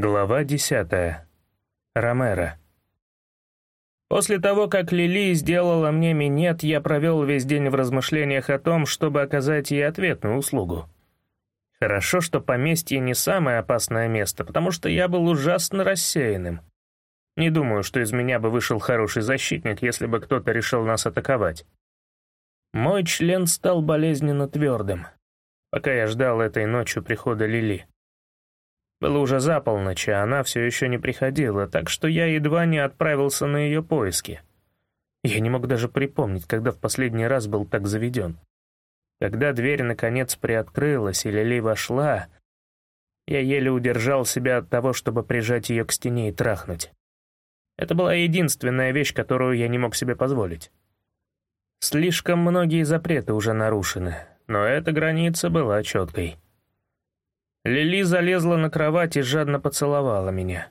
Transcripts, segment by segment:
Глава десятая. Ромеро. После того, как Лили сделала мне минет, я провел весь день в размышлениях о том, чтобы оказать ей ответную услугу. Хорошо, что поместье не самое опасное место, потому что я был ужасно рассеянным. Не думаю, что из меня бы вышел хороший защитник, если бы кто-то решил нас атаковать. Мой член стал болезненно твердым, пока я ждал этой ночью прихода Лили. Было уже за полночь, а она все еще не приходила, так что я едва не отправился на ее поиски. Я не мог даже припомнить, когда в последний раз был так заведен. Когда дверь наконец приоткрылась и Лили вошла, я еле удержал себя от того, чтобы прижать ее к стене и трахнуть. Это была единственная вещь, которую я не мог себе позволить. Слишком многие запреты уже нарушены, но эта граница была четкой. Лили залезла на кровать и жадно поцеловала меня.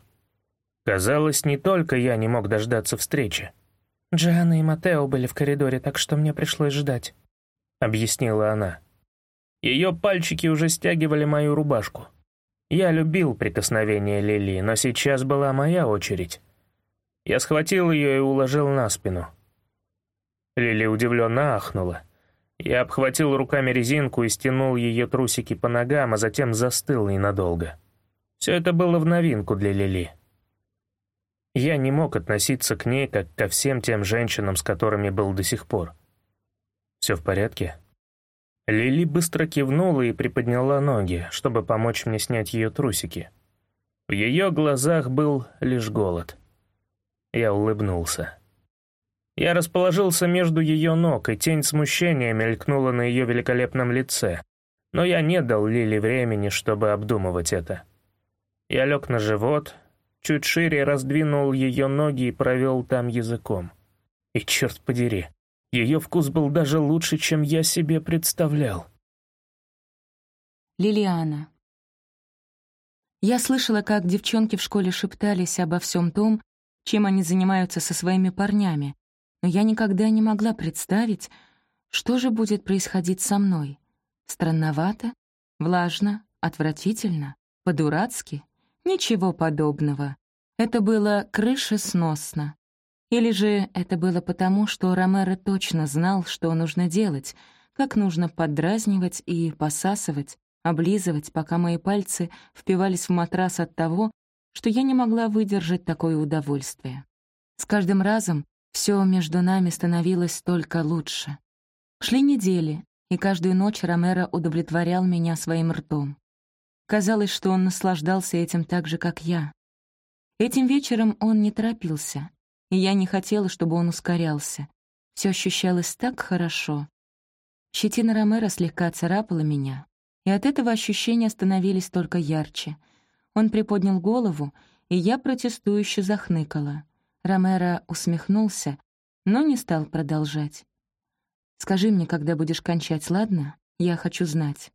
Казалось, не только я не мог дождаться встречи. «Джианна и Матео были в коридоре, так что мне пришлось ждать», — объяснила она. Ее пальчики уже стягивали мою рубашку. Я любил прикосновение Лили, но сейчас была моя очередь. Я схватил ее и уложил на спину. Лили удивленно ахнула. Я обхватил руками резинку и стянул ее трусики по ногам, а затем застыл ненадолго. Все это было в новинку для Лили. Я не мог относиться к ней, как ко всем тем женщинам, с которыми был до сих пор. «Все в порядке?» Лили быстро кивнула и приподняла ноги, чтобы помочь мне снять ее трусики. В ее глазах был лишь голод. Я улыбнулся. Я расположился между ее ног, и тень смущения мелькнула на ее великолепном лице, но я не дал Лили времени, чтобы обдумывать это. Я лег на живот, чуть шире раздвинул ее ноги и провел там языком. И черт подери, ее вкус был даже лучше, чем я себе представлял. Лилиана. Я слышала, как девчонки в школе шептались обо всем том, чем они занимаются со своими парнями, но я никогда не могла представить, что же будет происходить со мной. Странновато, влажно, отвратительно, по-дурацки. Ничего подобного. Это было крышесносно. Или же это было потому, что Ромеро точно знал, что нужно делать, как нужно поддразнивать и посасывать, облизывать, пока мои пальцы впивались в матрас от того, что я не могла выдержать такое удовольствие. С каждым разом все между нами становилось только лучше. Шли недели, и каждую ночь Ромеро удовлетворял меня своим ртом. Казалось, что он наслаждался этим так же, как я. Этим вечером он не торопился, и я не хотела, чтобы он ускорялся. Все ощущалось так хорошо. Щетина Ромеро слегка царапала меня, и от этого ощущения становились только ярче. Он приподнял голову, и я протестующе захныкала. Ромеро усмехнулся, но не стал продолжать. «Скажи мне, когда будешь кончать, ладно? Я хочу знать».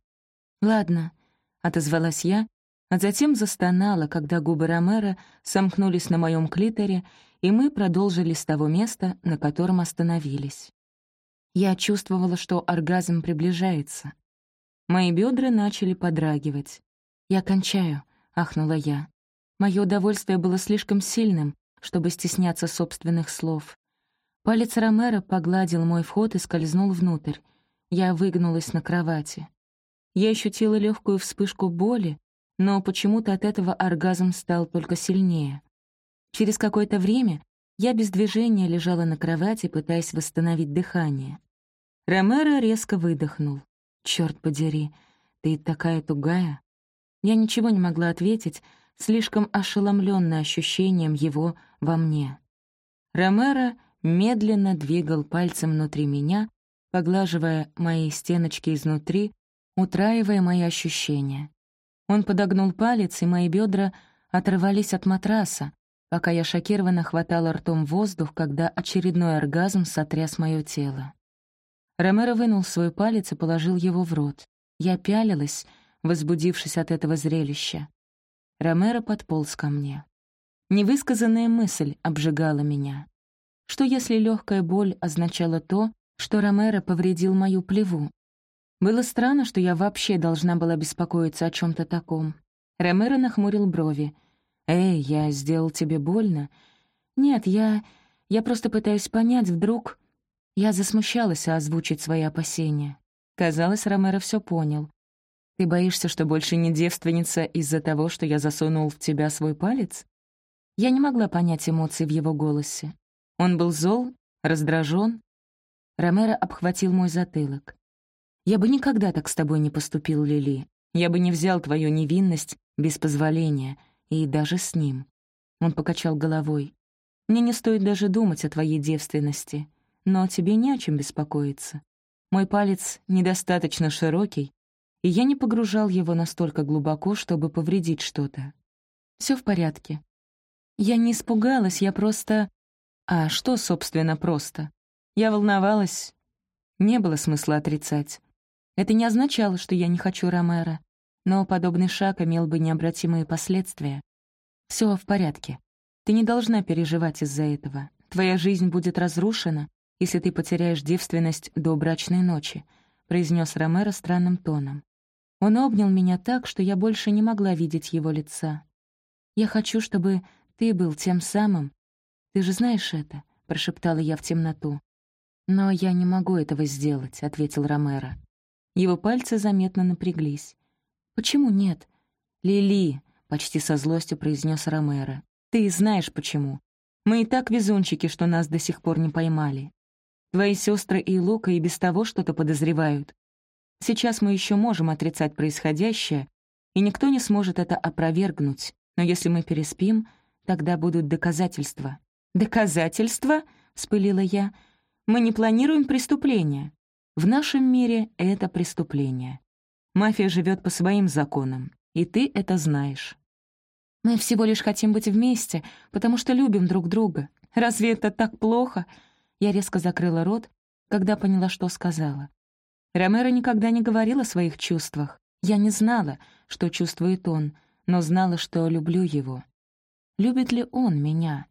«Ладно», — отозвалась я, а затем застонала, когда губы Ромеро сомкнулись на моем клиторе, и мы продолжили с того места, на котором остановились. Я чувствовала, что оргазм приближается. Мои бедра начали подрагивать. «Я кончаю», — ахнула я. Мое удовольствие было слишком сильным, чтобы стесняться собственных слов. Палец Ромеро погладил мой вход и скользнул внутрь. Я выгнулась на кровати. Я ощутила легкую вспышку боли, но почему-то от этого оргазм стал только сильнее. Через какое-то время я без движения лежала на кровати, пытаясь восстановить дыхание. Ромеро резко выдохнул. «Чёрт подери, ты такая тугая!» Я ничего не могла ответить, слишком ошеломленный ощущением его во мне. Ромеро медленно двигал пальцем внутри меня, поглаживая мои стеночки изнутри, утраивая мои ощущения. Он подогнул палец, и мои бедра отрывались от матраса, пока я шокированно хватала ртом воздух, когда очередной оргазм сотряс мое тело. Ромеро вынул свой палец и положил его в рот. Я пялилась, возбудившись от этого зрелища. Ромеро подполз ко мне. Невысказанная мысль обжигала меня. Что если легкая боль означала то, что Ромеро повредил мою плеву? Было странно, что я вообще должна была беспокоиться о чем то таком. Ромеро нахмурил брови. «Эй, я сделал тебе больно?» «Нет, я... я просто пытаюсь понять, вдруг...» Я засмущалась озвучить свои опасения. Казалось, Ромеро все понял. «Ты боишься, что больше не девственница из-за того, что я засунул в тебя свой палец?» Я не могла понять эмоций в его голосе. Он был зол, раздражен. Ромеро обхватил мой затылок. «Я бы никогда так с тобой не поступил, Лили. Я бы не взял твою невинность без позволения, и даже с ним». Он покачал головой. «Мне не стоит даже думать о твоей девственности, но тебе не о чем беспокоиться. Мой палец недостаточно широкий, и я не погружал его настолько глубоко, чтобы повредить что-то. Все в порядке. Я не испугалась, я просто... А что, собственно, просто? Я волновалась. Не было смысла отрицать. Это не означало, что я не хочу Ромера, но подобный шаг имел бы необратимые последствия. Все в порядке. Ты не должна переживать из-за этого. Твоя жизнь будет разрушена, если ты потеряешь девственность до брачной ночи», — произнес Ромеро странным тоном. Он обнял меня так, что я больше не могла видеть его лица. «Я хочу, чтобы ты был тем самым. Ты же знаешь это», — прошептала я в темноту. «Но я не могу этого сделать», — ответил Ромеро. Его пальцы заметно напряглись. «Почему нет?» «Лили», — почти со злостью произнес Ромеро. «Ты знаешь почему. Мы и так везунчики, что нас до сих пор не поймали. Твои сестры и Лука и без того что-то подозревают. Сейчас мы еще можем отрицать происходящее, и никто не сможет это опровергнуть. Но если мы переспим, тогда будут доказательства». «Доказательства?» — вспылила я. «Мы не планируем преступления. В нашем мире это преступление. Мафия живет по своим законам, и ты это знаешь. Мы всего лишь хотим быть вместе, потому что любим друг друга. Разве это так плохо?» Я резко закрыла рот, когда поняла, что сказала. Ромеро никогда не говорил о своих чувствах. Я не знала, что чувствует он, но знала, что люблю его. Любит ли он меня?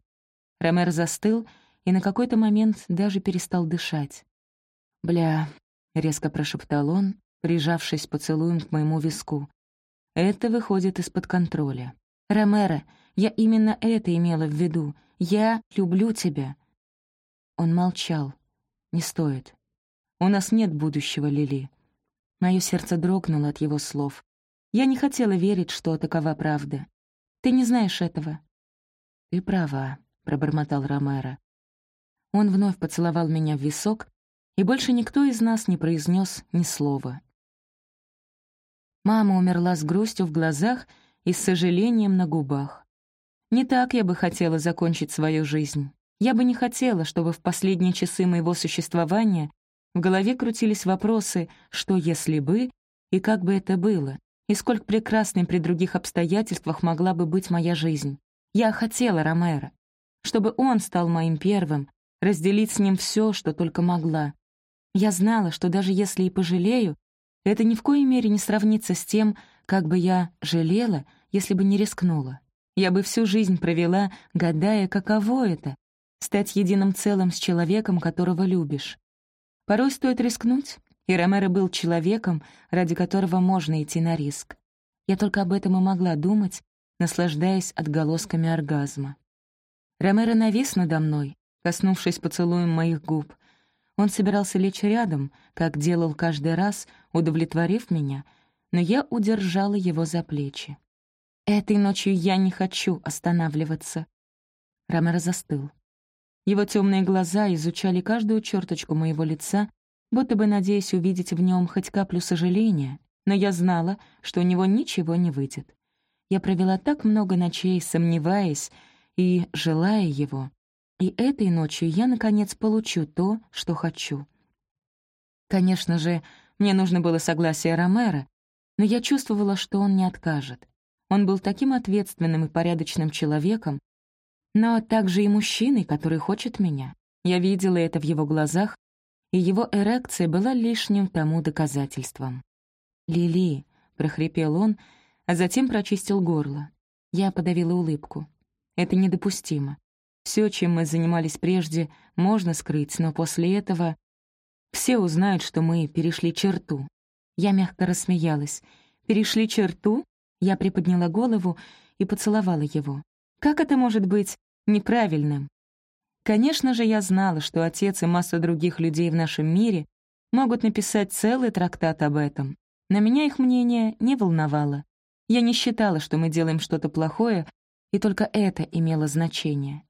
Ромеро застыл и на какой-то момент даже перестал дышать. «Бля», — резко прошептал он, прижавшись поцелуем к моему виску. «Это выходит из-под контроля. Ромеро, я именно это имела в виду. Я люблю тебя». Он молчал. «Не стоит. У нас нет будущего, Лили». Моё сердце дрогнуло от его слов. Я не хотела верить, что такова правда. «Ты не знаешь этого». «Ты права», — пробормотал Ромеро. Он вновь поцеловал меня в висок, и больше никто из нас не произнес ни слова. Мама умерла с грустью в глазах и с сожалением на губах. Не так я бы хотела закончить свою жизнь. Я бы не хотела, чтобы в последние часы моего существования в голове крутились вопросы «что если бы?» и «как бы это было?» и сколько прекрасной при других обстоятельствах могла бы быть моя жизнь. Я хотела Ромеро, чтобы он стал моим первым, разделить с ним все, что только могла, я знала, что даже если и пожалею, это ни в коей мере не сравнится с тем, как бы я жалела, если бы не рискнула. Я бы всю жизнь провела, гадая, каково это — стать единым целым с человеком, которого любишь. Порой стоит рискнуть, и Ромеро был человеком, ради которого можно идти на риск. Я только об этом и могла думать, наслаждаясь отголосками оргазма. Ромеро навис надо мной, коснувшись поцелуем моих губ, он собирался лечь рядом, как делал каждый раз, удовлетворив меня, но я удержала его за плечи. «Этой ночью я не хочу останавливаться». Ромеро застыл. Его темные глаза изучали каждую черточку моего лица, будто бы надеясь увидеть в нем хоть каплю сожаления, но я знала, что у него ничего не выйдет. Я провела так много ночей, сомневаясь и желая его, и этой ночью я, наконец, получу то, что хочу. Конечно же, мне нужно было согласие Ромера, но я чувствовала, что он не откажет. Он был таким ответственным и порядочным человеком, но также и мужчиной, который хочет меня. Я видела это в его глазах, и его эрекция была лишним тому доказательством. «Лили», — прохрипел он, а затем прочистил горло. Я подавила улыбку. «Это недопустимо. Все, чем мы занимались прежде, можно скрыть, но после этого все узнают, что мы перешли черту. Я мягко рассмеялась. «Перешли черту?» Я приподняла голову, и поцеловала его. Как это может быть неправильным? Конечно же, я знала, что отец и масса других людей в нашем мире могут написать целый трактат об этом. На меня их мнение не волновало. Я не считала, что мы делаем что-то плохое, и только это имело значение.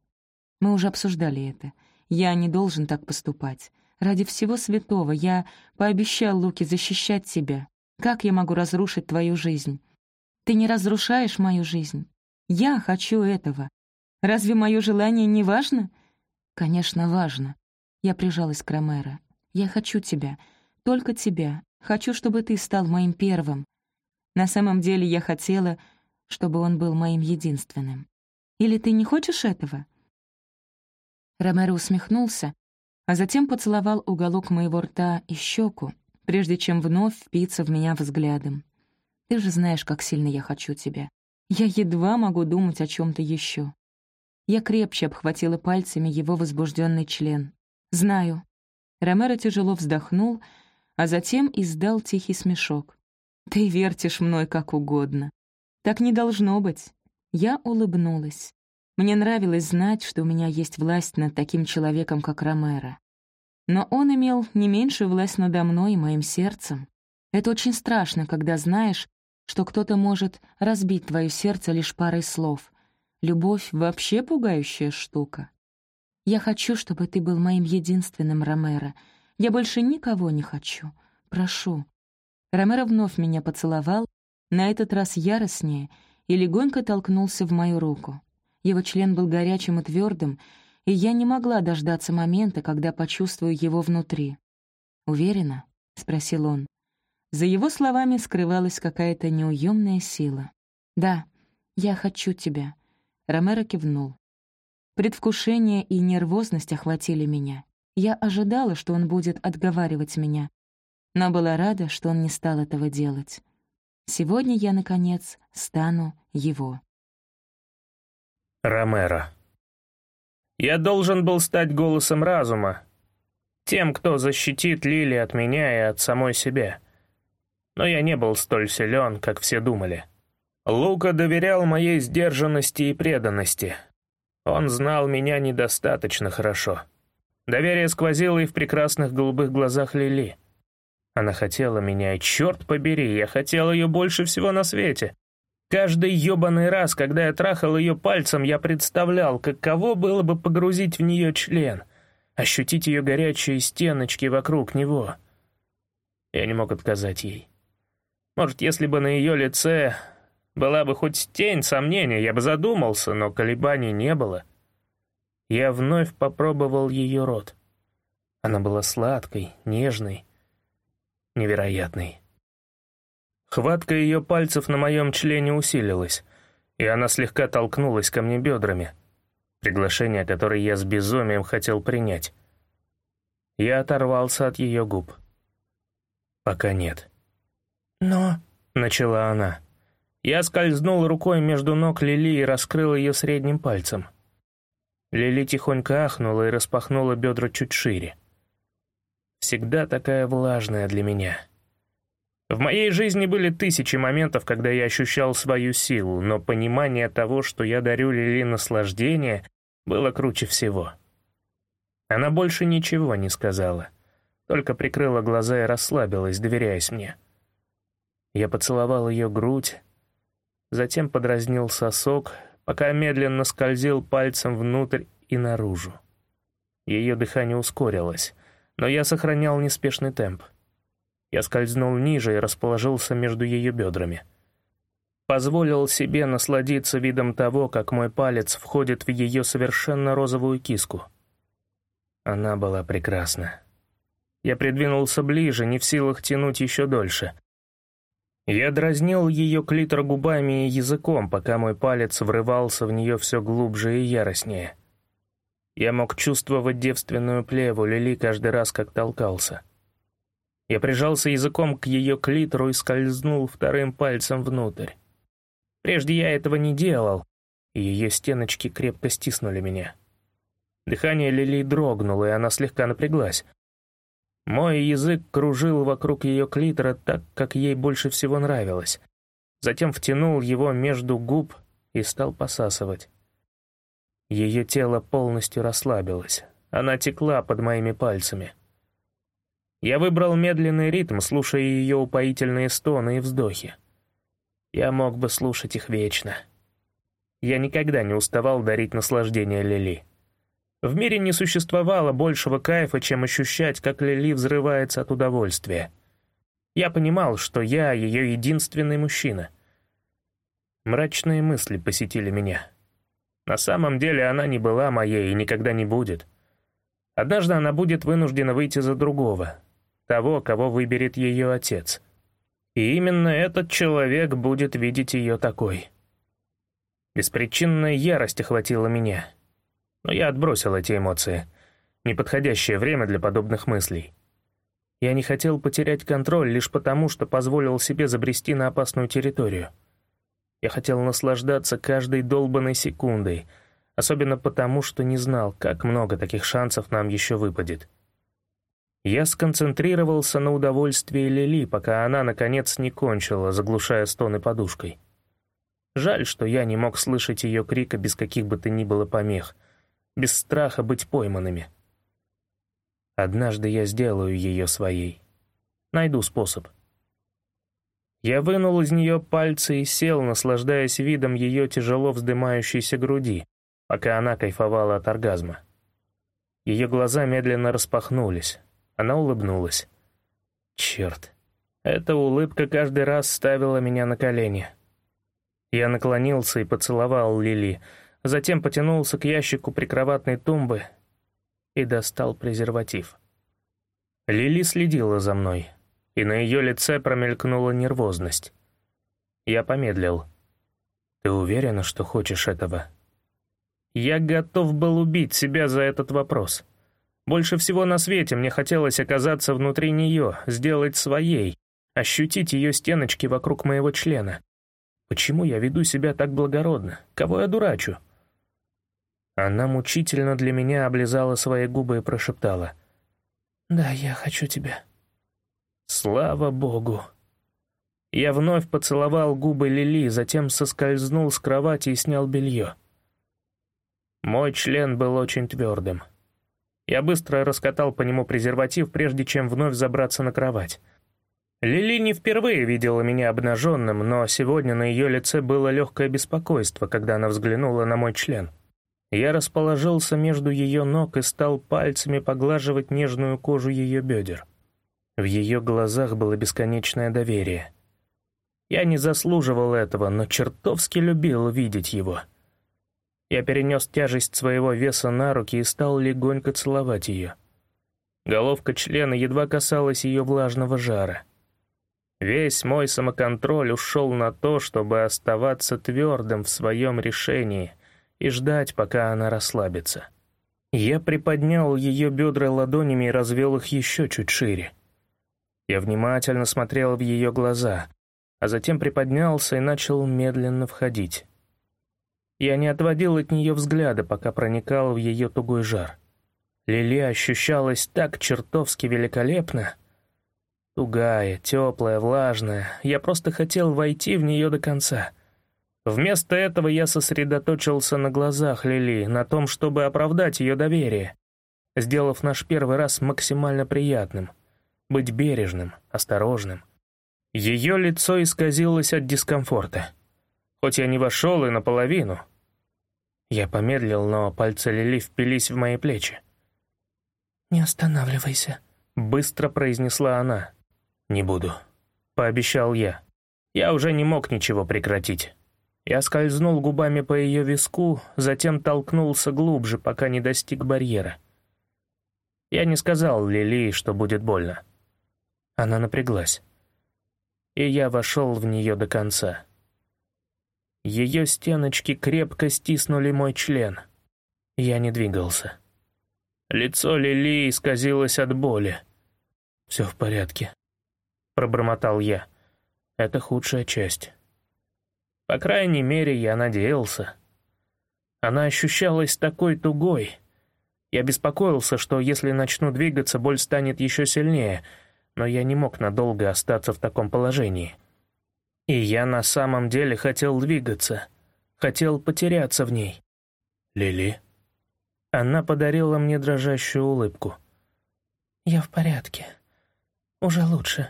Мы уже обсуждали это. Я не должен так поступать. Ради всего святого я пообещал Луке защищать тебя. Как я могу разрушить твою жизнь? Ты не разрушаешь мою жизнь. Я хочу этого. Разве мое желание не важно? Конечно, важно. Я прижалась к Ромеро. Я хочу тебя. Только тебя. Хочу, чтобы ты стал моим первым. На самом деле я хотела, чтобы он был моим единственным. Или ты не хочешь этого?» Ромеро усмехнулся, а затем поцеловал уголок моего рта и щеку, прежде чем вновь впиться в меня взглядом. «Ты же знаешь, как сильно я хочу тебя. Я едва могу думать о чем то еще. Я крепче обхватила пальцами его возбужденный член. «Знаю». Ромеро тяжело вздохнул, а затем издал тихий смешок. «Ты вертишь мной как угодно. Так не должно быть». Я улыбнулась. Мне нравилось знать, что у меня есть власть над таким человеком, как Ромеро. Но он имел не меньшую власть надо мной и моим сердцем. Это очень страшно, когда знаешь, что кто-то может разбить твое сердце лишь парой слов. Любовь — вообще пугающая штука. Я хочу, чтобы ты был моим единственным, Ромеро. Я больше никого не хочу. Прошу». Ромеро вновь меня поцеловал, на этот раз яростнее, и легонько толкнулся в мою руку. Его член был горячим и твердым, и я не могла дождаться момента, когда почувствую его внутри. «Уверена?» — спросил он. За его словами скрывалась какая-то неуемная сила. «Да, я хочу тебя», — Ромеро кивнул. Предвкушение и нервозность охватили меня. Я ожидала, что он будет отговаривать меня, но была рада, что он не стал этого делать. Сегодня я, наконец, стану его. Ромеро. Я должен был стать голосом разума, тем, кто защитит Лили от меня и от самой себя. Но я не был столь силен, как все думали. Лука доверял моей сдержанности и преданности. Он знал меня недостаточно хорошо. Доверие сквозило и в прекрасных голубых глазах Лили. Она хотела меня, и черт побери, я хотел ее больше всего на свете. Каждый ёбаный раз, когда я трахал ее пальцем, я представлял, каково было бы погрузить в нее член, ощутить ее горячие стеночки вокруг него. Я не мог отказать ей. Может, если бы на ее лице была бы хоть тень сомнения, я бы задумался, но колебаний не было. Я вновь попробовал ее рот. Она была сладкой, нежной, невероятной. Хватка ее пальцев на моем члене усилилась, и она слегка толкнулась ко мне бедрами. Приглашение, которое я с безумием хотел принять. Я оторвался от ее губ. «Пока нет». «Но...» — начала она. Я скользнул рукой между ног Лили и раскрыл ее средним пальцем. Лили тихонько ахнула и распахнула бедра чуть шире. Всегда такая влажная для меня. В моей жизни были тысячи моментов, когда я ощущал свою силу, но понимание того, что я дарю Лили наслаждение, было круче всего. Она больше ничего не сказала, только прикрыла глаза и расслабилась, доверяясь мне. Я поцеловал ее грудь, затем подразнил сосок, пока медленно скользил пальцем внутрь и наружу. Ее дыхание ускорилось, но я сохранял неспешный темп. Я скользнул ниже и расположился между ее бедрами. Позволил себе насладиться видом того, как мой палец входит в ее совершенно розовую киску. Она была прекрасна. Я придвинулся ближе, не в силах тянуть еще дольше. Я дразнил ее клитор губами и языком, пока мой палец врывался в нее все глубже и яростнее. Я мог чувствовать девственную плеву Лили каждый раз, как толкался. Я прижался языком к ее клитору и скользнул вторым пальцем внутрь. Прежде я этого не делал, и ее стеночки крепко стиснули меня. Дыхание Лили дрогнуло, и она слегка напряглась. Мой язык кружил вокруг ее клитора так, как ей больше всего нравилось. Затем втянул его между губ и стал посасывать. Ее тело полностью расслабилось. Она текла под моими пальцами. Я выбрал медленный ритм, слушая ее упоительные стоны и вздохи. Я мог бы слушать их вечно. Я никогда не уставал дарить наслаждение Лили. В мире не существовало большего кайфа, чем ощущать, как Лили взрывается от удовольствия. Я понимал, что я ее единственный мужчина. Мрачные мысли посетили меня. На самом деле она не была моей и никогда не будет. Однажды она будет вынуждена выйти за другого, того, кого выберет ее отец. И именно этот человек будет видеть ее такой. Беспричинная ярость охватила меня. Но я отбросил эти эмоции. Неподходящее время для подобных мыслей. Я не хотел потерять контроль лишь потому, что позволил себе забрести на опасную территорию. Я хотел наслаждаться каждой долбанной секундой, особенно потому, что не знал, как много таких шансов нам еще выпадет. Я сконцентрировался на удовольствии Лили, пока она, наконец, не кончила, заглушая стоны подушкой. Жаль, что я не мог слышать ее крика без каких бы то ни было помех, без страха быть пойманными. Однажды я сделаю ее своей. Найду способ. Я вынул из нее пальцы и сел, наслаждаясь видом ее тяжело вздымающейся груди, пока она кайфовала от оргазма. Ее глаза медленно распахнулись. Она улыбнулась. Черт. Эта улыбка каждый раз ставила меня на колени. Я наклонился и поцеловал Лили, затем потянулся к ящику прикроватной тумбы и достал презерватив. Лили следила за мной, и на ее лице промелькнула нервозность. Я помедлил. «Ты уверена, что хочешь этого?» Я готов был убить себя за этот вопрос. Больше всего на свете мне хотелось оказаться внутри нее, сделать своей, ощутить ее стеночки вокруг моего члена. Почему я веду себя так благородно? Кого я дурачу? Она мучительно для меня облизала свои губы и прошептала. «Да, я хочу тебя». Слава богу. Я вновь поцеловал губы Лили, затем соскользнул с кровати и снял белье. Мой член был очень твердым. Я быстро раскатал по нему презерватив, прежде чем вновь забраться на кровать. Лили не впервые видела меня обнаженным, но сегодня на ее лице было легкое беспокойство, когда она взглянула на мой член. Я расположился между ее ног и стал пальцами поглаживать нежную кожу ее бедер. В ее глазах было бесконечное доверие. Я не заслуживал этого, но чертовски любил видеть его. Я перенес тяжесть своего веса на руки и стал легонько целовать ее. Головка члена едва касалась ее влажного жара. Весь мой самоконтроль ушел на то, чтобы оставаться твердым в своем решении и ждать, пока она расслабится. Я приподнял ее бедра ладонями и развел их еще чуть шире. Я внимательно смотрел в ее глаза, а затем приподнялся и начал медленно входить. Я не отводил от нее взгляда, пока проникал в ее тугой жар. Лили ощущалась так чертовски великолепно. Тугая, теплая, влажная. Я просто хотел войти в нее до конца. Вместо этого я сосредоточился на глазах Лили, на том, чтобы оправдать ее доверие, сделав наш первый раз максимально приятным — быть бережным, осторожным. Ее лицо исказилось от дискомфорта. Хоть я не вошел и наполовину. Я помедлил, но пальцы Лили впились в мои плечи. «Не останавливайся», — быстро произнесла она. «Не буду», — пообещал я. Я уже не мог ничего прекратить. Я скользнул губами по ее виску, затем толкнулся глубже, пока не достиг барьера. Я не сказал Лили, что будет больно. Она напряглась. И я вошел в нее до конца. Ее стеночки крепко стиснули мой член. Я не двигался. Лицо Лили исказилось от боли. «Все в порядке», — пробормотал я. «Это худшая часть». По крайней мере, я надеялся. Она ощущалась такой тугой. Я беспокоился, что если начну двигаться, боль станет еще сильнее — но я не мог надолго остаться в таком положении. И я на самом деле хотел двигаться. Хотел потеряться в ней. Лили? Она подарила мне дрожащую улыбку. «Я в порядке. Уже лучше».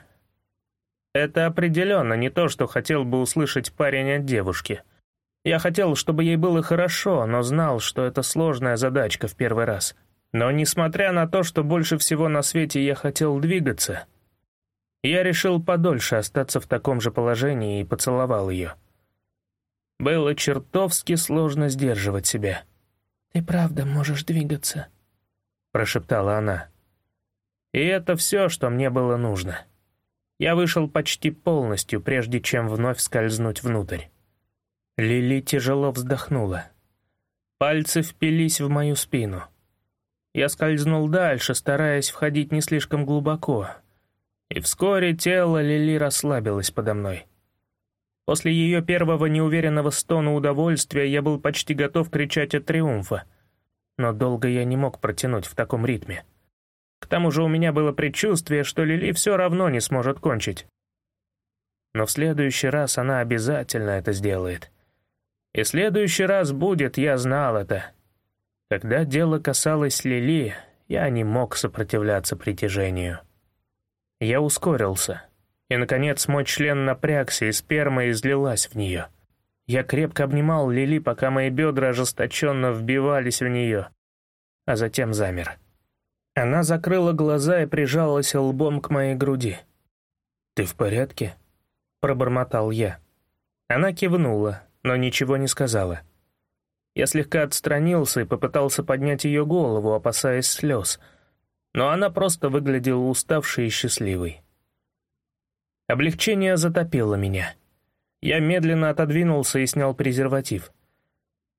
Это определенно не то, что хотел бы услышать парень от девушки. Я хотел, чтобы ей было хорошо, но знал, что это сложная задачка в первый раз. Но несмотря на то, что больше всего на свете я хотел двигаться, я решил подольше остаться в таком же положении и поцеловал ее. Было чертовски сложно сдерживать себя. «Ты правда можешь двигаться?» — прошептала она. И это все, что мне было нужно. Я вышел почти полностью, прежде чем вновь скользнуть внутрь. Лили тяжело вздохнула. Пальцы впились в мою спину. Я скользнул дальше, стараясь входить не слишком глубоко. И вскоре тело Лили расслабилось подо мной. После ее первого неуверенного стона удовольствия я был почти готов кричать от триумфа. Но долго я не мог протянуть в таком ритме. К тому же у меня было предчувствие, что Лили все равно не сможет кончить. Но в следующий раз она обязательно это сделает. И следующий раз будет, я знал это. Когда дело касалось Лили, я не мог сопротивляться притяжению. Я ускорился, и, наконец, мой член напрягся, и сперма излилась в нее. Я крепко обнимал Лили, пока мои бедра ожесточенно вбивались в нее, а затем замер. Она закрыла глаза и прижалась лбом к моей груди. «Ты в порядке?» — пробормотал я. Она кивнула, но ничего не сказала. Я слегка отстранился и попытался поднять ее голову, опасаясь слез, но она просто выглядела уставшей и счастливой. Облегчение затопило меня. Я медленно отодвинулся и снял презерватив.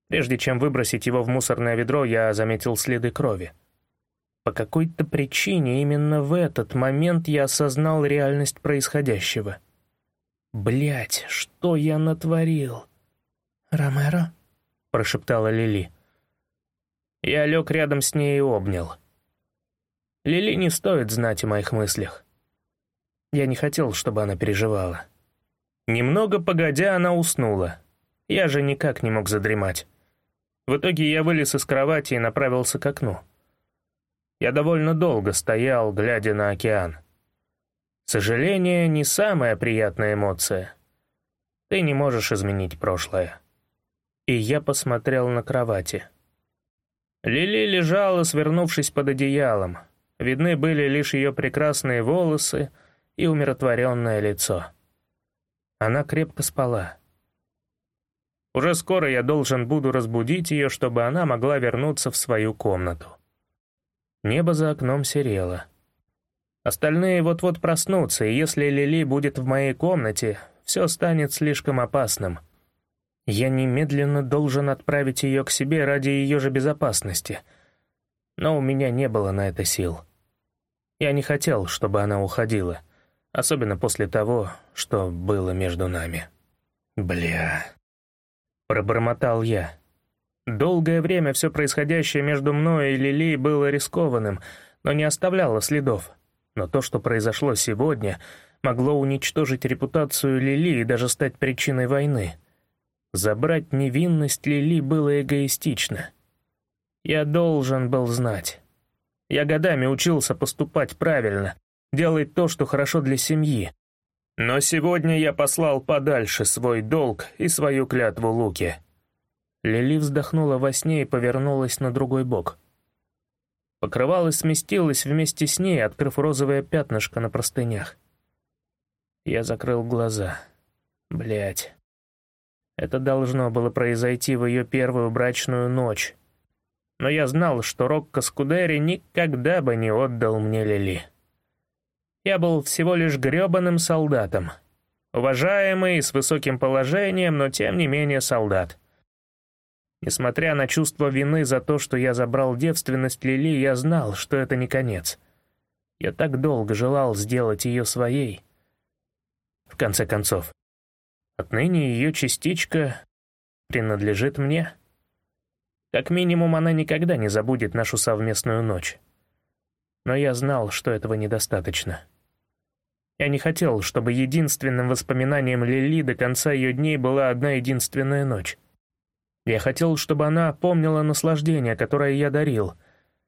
Прежде чем выбросить его в мусорное ведро, я заметил следы крови. По какой-то причине именно в этот момент я осознал реальность происходящего. Блять, что я натворил? «Ромеро?» — прошептала Лили. Я лег рядом с ней и обнял. Лили не стоит знать о моих мыслях. Я не хотел, чтобы она переживала. Немного погодя, она уснула. Я же никак не мог задремать. В итоге я вылез из кровати и направился к окну. Я довольно долго стоял, глядя на океан. Сожаление — не самая приятная эмоция. Ты не можешь изменить прошлое. И я посмотрел на кровати. Лили лежала, свернувшись под одеялом. Видны были лишь ее прекрасные волосы и умиротворенное лицо. Она крепко спала. Уже скоро я должен буду разбудить ее, чтобы она могла вернуться в свою комнату. Небо за окном серело. Остальные вот-вот проснутся, и если Лили будет в моей комнате, все станет слишком опасным. Я немедленно должен отправить ее к себе ради ее же безопасности. Но у меня не было на это сил. Я не хотел, чтобы она уходила, особенно после того, что было между нами. «Бля...» — пробормотал я. Долгое время все происходящее между мной и Лили было рискованным, но не оставляло следов. Но то, что произошло сегодня, могло уничтожить репутацию Лили и даже стать причиной войны. Забрать невинность Лили было эгоистично. Я должен был знать. Я годами учился поступать правильно, делать то, что хорошо для семьи. Но сегодня я послал подальше свой долг и свою клятву Луке. Лили вздохнула во сне и повернулась на другой бок. Покрывало сместилось вместе с ней, открыв розовое пятнышко на простынях. Я закрыл глаза. Блять. Это должно было произойти в ее первую брачную ночь. Но я знал, что Рокко Скудери никогда бы не отдал мне Лили. Я был всего лишь грёбаным солдатом. Уважаемый, с высоким положением, но тем не менее солдат. Несмотря на чувство вины за то, что я забрал девственность Лили, я знал, что это не конец. Я так долго желал сделать ее своей. В конце концов, отныне ее частичка принадлежит мне. Как минимум, она никогда не забудет нашу совместную ночь. Но я знал, что этого недостаточно. Я не хотел, чтобы единственным воспоминанием Лили до конца ее дней была одна единственная ночь. Я хотел, чтобы она помнила наслаждение, которое я дарил.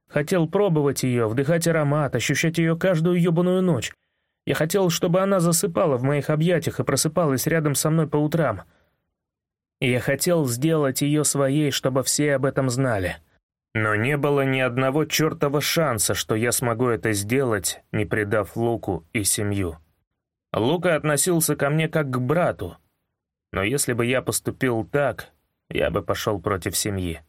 Хотел пробовать ее, вдыхать аромат, ощущать ее каждую ебаную ночь. Я хотел, чтобы она засыпала в моих объятиях и просыпалась рядом со мной по утрам. Я хотел сделать ее своей, чтобы все об этом знали. Но не было ни одного чертова шанса, что я смогу это сделать, не предав Луку и семью. Лука относился ко мне как к брату. Но если бы я поступил так, я бы пошел против семьи.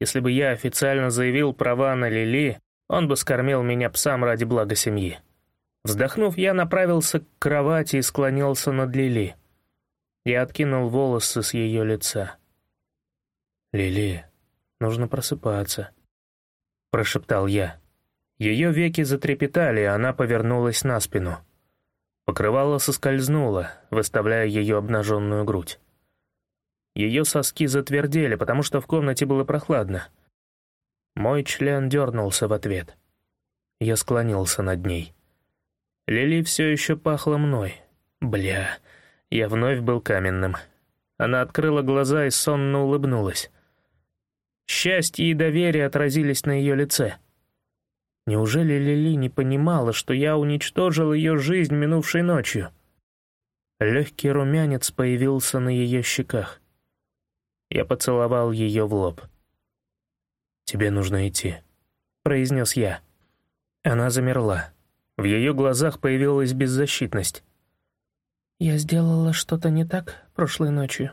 Если бы я официально заявил права на Лили, он бы скормил меня псам ради блага семьи. Вздохнув, я направился к кровати и склонился над Лили. Я откинул волосы с ее лица. «Лили, нужно просыпаться», — прошептал я. Ее веки затрепетали, она повернулась на спину. Покрывало соскользнуло, выставляя ее обнаженную грудь. Ее соски затвердели, потому что в комнате было прохладно. Мой член дернулся в ответ. Я склонился над ней. Лили все еще пахла мной. Бля, я вновь был каменным. Она открыла глаза и сонно улыбнулась. Счастье и доверие отразились на ее лице. Неужели Лили не понимала, что я уничтожил ее жизнь минувшей ночью? Легкий румянец появился на ее щеках. Я поцеловал ее в лоб. «Тебе нужно идти», — произнес я. Она замерла. В ее глазах появилась беззащитность. «Я сделала что-то не так прошлой ночью?»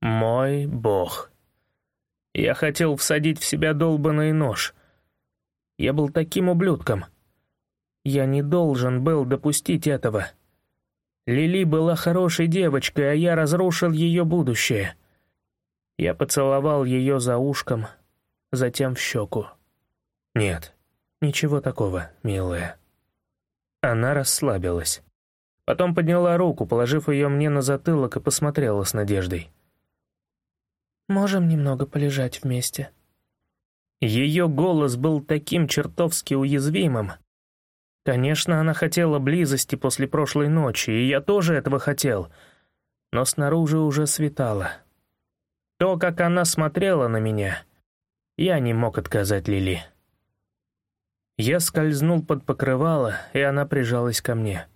«Мой бог!» Я хотел всадить в себя долбанный нож. Я был таким ублюдком. Я не должен был допустить этого. Лили была хорошей девочкой, а я разрушил ее будущее. Я поцеловал ее за ушком, затем в щеку. «Нет, ничего такого, милая». Она расслабилась. Потом подняла руку, положив ее мне на затылок и посмотрела с надеждой. «Можем немного полежать вместе?» Ее голос был таким чертовски уязвимым. Конечно, она хотела близости после прошлой ночи, и я тоже этого хотел, но снаружи уже светало. То, как она смотрела на меня, я не мог отказать Лили. Я скользнул под покрывало, и она прижалась ко мне.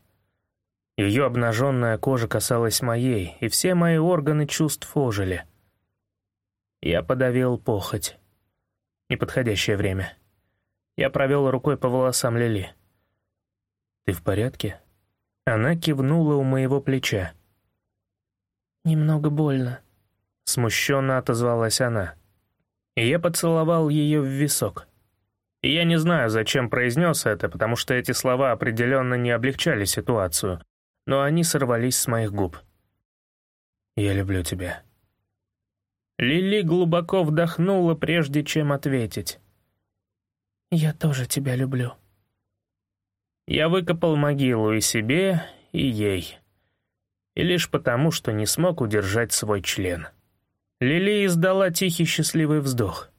Ее обнаженная кожа касалась моей, и все мои органы чувств ожили. Я подавил похоть. Неподходящее время. Я провел рукой по волосам Лили. «Ты в порядке?» Она кивнула у моего плеча. «Немного больно», Смущенно отозвалась она. Я поцеловал ее в висок. Я не знаю, зачем произнес это, потому что эти слова определенно не облегчали ситуацию, но они сорвались с моих губ. «Я люблю тебя». Лили глубоко вдохнула, прежде чем ответить. «Я тоже тебя люблю». Я выкопал могилу и себе, и ей. И лишь потому, что не смог удержать свой член. Лили издала тихий счастливый вздох.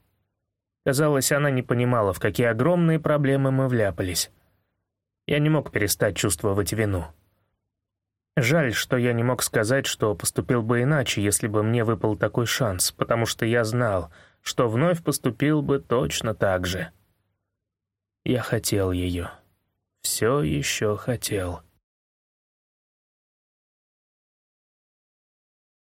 Казалось, она не понимала, в какие огромные проблемы мы вляпались. Я не мог перестать чувствовать вину. Жаль, что я не мог сказать, что поступил бы иначе, если бы мне выпал такой шанс, потому что я знал, что вновь поступил бы точно так же. Я хотел ее. Все еще хотел.